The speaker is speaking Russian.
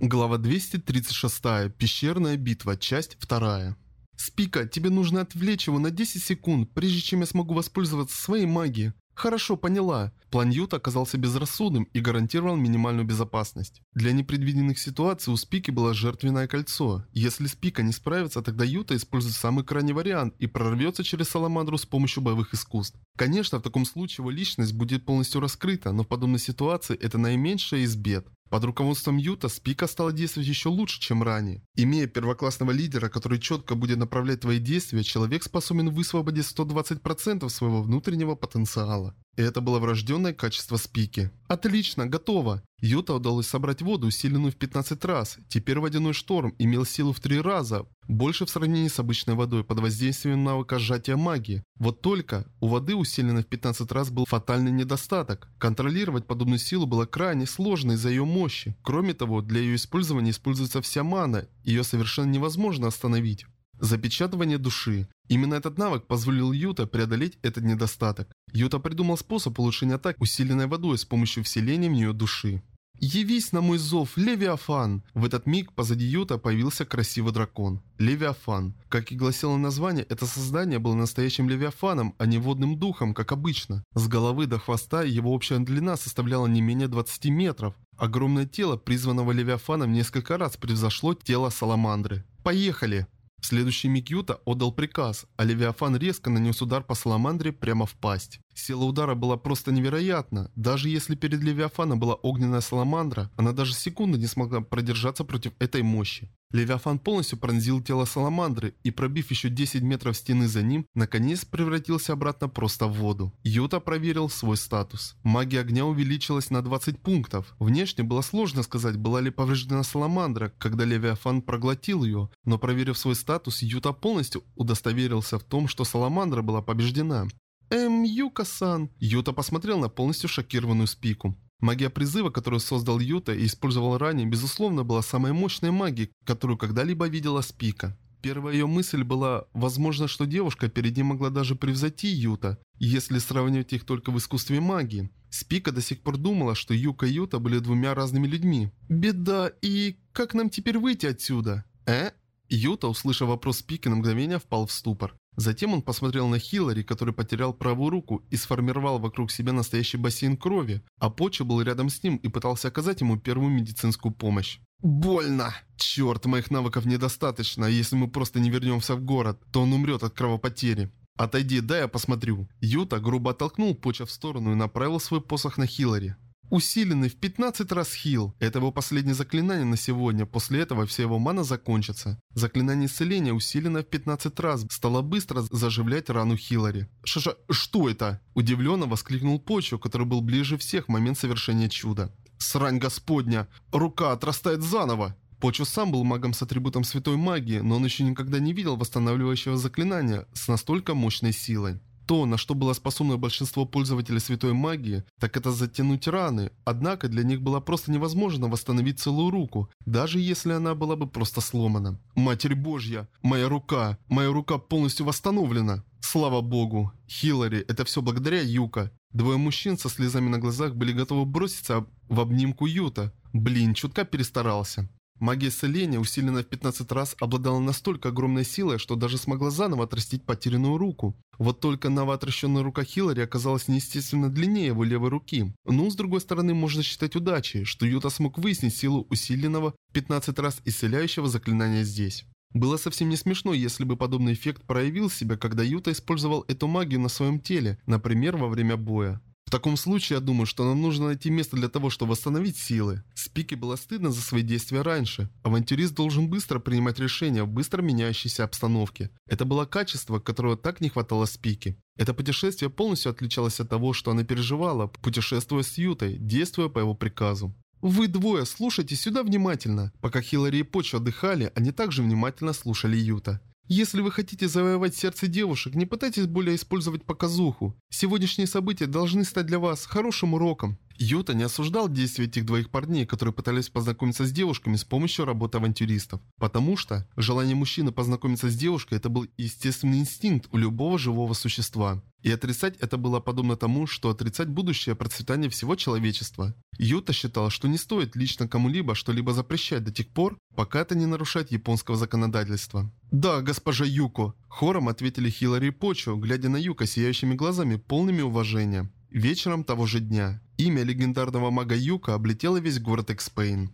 Глава 236. Пещерная битва. Часть 2. «Спика, тебе нужно отвлечь его на 10 секунд, прежде чем я смогу воспользоваться своей магией». «Хорошо, поняла». План Юта оказался безрассудным и гарантировал минимальную безопасность. Для непредвиденных ситуаций у Спики было жертвенное кольцо. Если Спика не справится, тогда Юта использует самый крайний вариант и прорвется через Саламандру с помощью боевых искусств. Конечно, в таком случае его личность будет полностью раскрыта, но в подобной ситуации это наименьшая из бед. Под руководством Юта Спика стала действовать еще лучше, чем ранее. Имея первоклассного лидера, который четко будет направлять твои действия, человек способен высвободить 120% своего внутреннего потенциала. И это было врожденное качество Спики. Отлично, готово. Юта удалось собрать воду, усиленную в 15 раз. Теперь водяной шторм имел силу в 3 раза, больше в сравнении с обычной водой под воздействием навыка сжатия магии. Вот только у воды, усиленной в 15 раз, был фатальный недостаток. Контролировать подобную силу было крайне сложно из-за ее мощи. Кроме того, для ее использования используется вся мана, ее совершенно невозможно остановить. Запечатывание души. Именно этот навык позволил Юта преодолеть этот недостаток. Юта придумал способ улучшения атак, усиленной водой с помощью вселения в нее души. «Явись на мой зов, Левиафан!» В этот миг позади Юта появился красивый дракон. Левиафан. Как и гласило название, это создание было настоящим Левиафаном, а не водным духом, как обычно. С головы до хвоста его общая длина составляла не менее 20 метров. Огромное тело призванного Левиафана в несколько раз превзошло тело Саламандры. «Поехали!» Следующий миг Юта отдал приказ, а Левиафан резко нанес удар по Саламандре прямо в пасть. Сила удара была просто невероятна. Даже если перед Левиафаном была огненная Саламандра, она даже секунды не смогла продержаться против этой мощи. Левиафан полностью пронзил тело Саламандры и, пробив еще 10 метров стены за ним, наконец превратился обратно просто в воду. Юта проверил свой статус. Магия огня увеличилась на 20 пунктов. Внешне было сложно сказать, была ли повреждена Саламандра, когда Левиафан проглотил ее, но проверив свой статус, Юта полностью удостоверился в том, что Саламандра была побеждена. «Эм, Юка-сан...» Юта посмотрел на полностью шокированную Спику. Магия призыва, которую создал Юта и использовал ранее, безусловно, была самой мощной магией, которую когда-либо видела Спика. Первая ее мысль была, возможно, что девушка перед ним могла даже превзойти Юта, если сравнивать их только в искусстве магии. Спика до сих пор думала, что Юка и Юта были двумя разными людьми. «Беда, и как нам теперь выйти отсюда?» «Э?» Юта, услышав вопрос Спики, на мгновение впал в ступор. Затем он посмотрел на Хиллари, который потерял правую руку и сформировал вокруг себя настоящий бассейн крови, а Поча был рядом с ним и пытался оказать ему первую медицинскую помощь. «Больно! Черт, моих навыков недостаточно, если мы просто не вернемся в город, то он умрет от кровопотери». «Отойди, дай я посмотрю». Юта грубо оттолкнул Поча в сторону и направил свой посох на Хиллари. Усиленный в 15 раз хил. Это его последнее заклинание на сегодня. После этого вся его мана закончится. Заклинание исцеления усилено в 15 раз. Стало быстро заживлять рану Хиллари. Шаша, что это? Удивленно воскликнул Почо, который был ближе всех в момент совершения чуда. Срань господня! Рука отрастает заново! Почо сам был магом с атрибутом святой магии, но он еще никогда не видел восстанавливающего заклинания с настолько мощной силой. То, на что было способно большинство пользователей святой магии, так это затянуть раны. Однако для них было просто невозможно восстановить целую руку, даже если она была бы просто сломана. Матерь Божья, моя рука, моя рука полностью восстановлена. Слава Богу. Хиллари, это все благодаря Юка. Двое мужчин со слезами на глазах были готовы броситься в обнимку Юта. Блин, чутка перестарался. Магия исцеления, усиленная в 15 раз, обладала настолько огромной силой, что даже смогла заново отрастить потерянную руку. Вот только новоотращенная рука Хиллари оказалась неестественно длиннее его левой руки. Но с другой стороны можно считать удачей, что Юта смог выяснить силу усиленного в 15 раз исцеляющего заклинания здесь. Было совсем не смешно, если бы подобный эффект проявил себя, когда Юта использовал эту магию на своем теле, например, во время боя. Таком случае, я думаю, что нам нужно найти место для того, чтобы восстановить силы. Спике было стыдно за свои действия раньше. Авантюрист должен быстро принимать решения в быстро меняющейся обстановке. Это было качество, которого так не хватало Спике. Это путешествие полностью отличалось от того, что она переживала, путешествуя с Ютой, действуя по его приказу. «Вы двое, слушайте сюда внимательно». Пока Хиллари и Почва отдыхали, они также внимательно слушали Юта. Если вы хотите завоевать сердце девушек, не пытайтесь более использовать показуху. Сегодняшние события должны стать для вас хорошим уроком. Юта не осуждал действия этих двоих парней, которые пытались познакомиться с девушками с помощью работы авантюристов. Потому что желание мужчины познакомиться с девушкой – это был естественный инстинкт у любого живого существа. И отрицать это было подобно тому, что отрицать будущее процветание всего человечества. Юта считал, что не стоит лично кому-либо что-либо запрещать до тех пор, пока это не нарушает японского законодательства. «Да, госпожа Юко!» Хором ответили Хилари и Почо, глядя на Юка сияющими глазами, полными уважения. Вечером того же дня имя легендарного мага Юка облетело весь город Экспейн.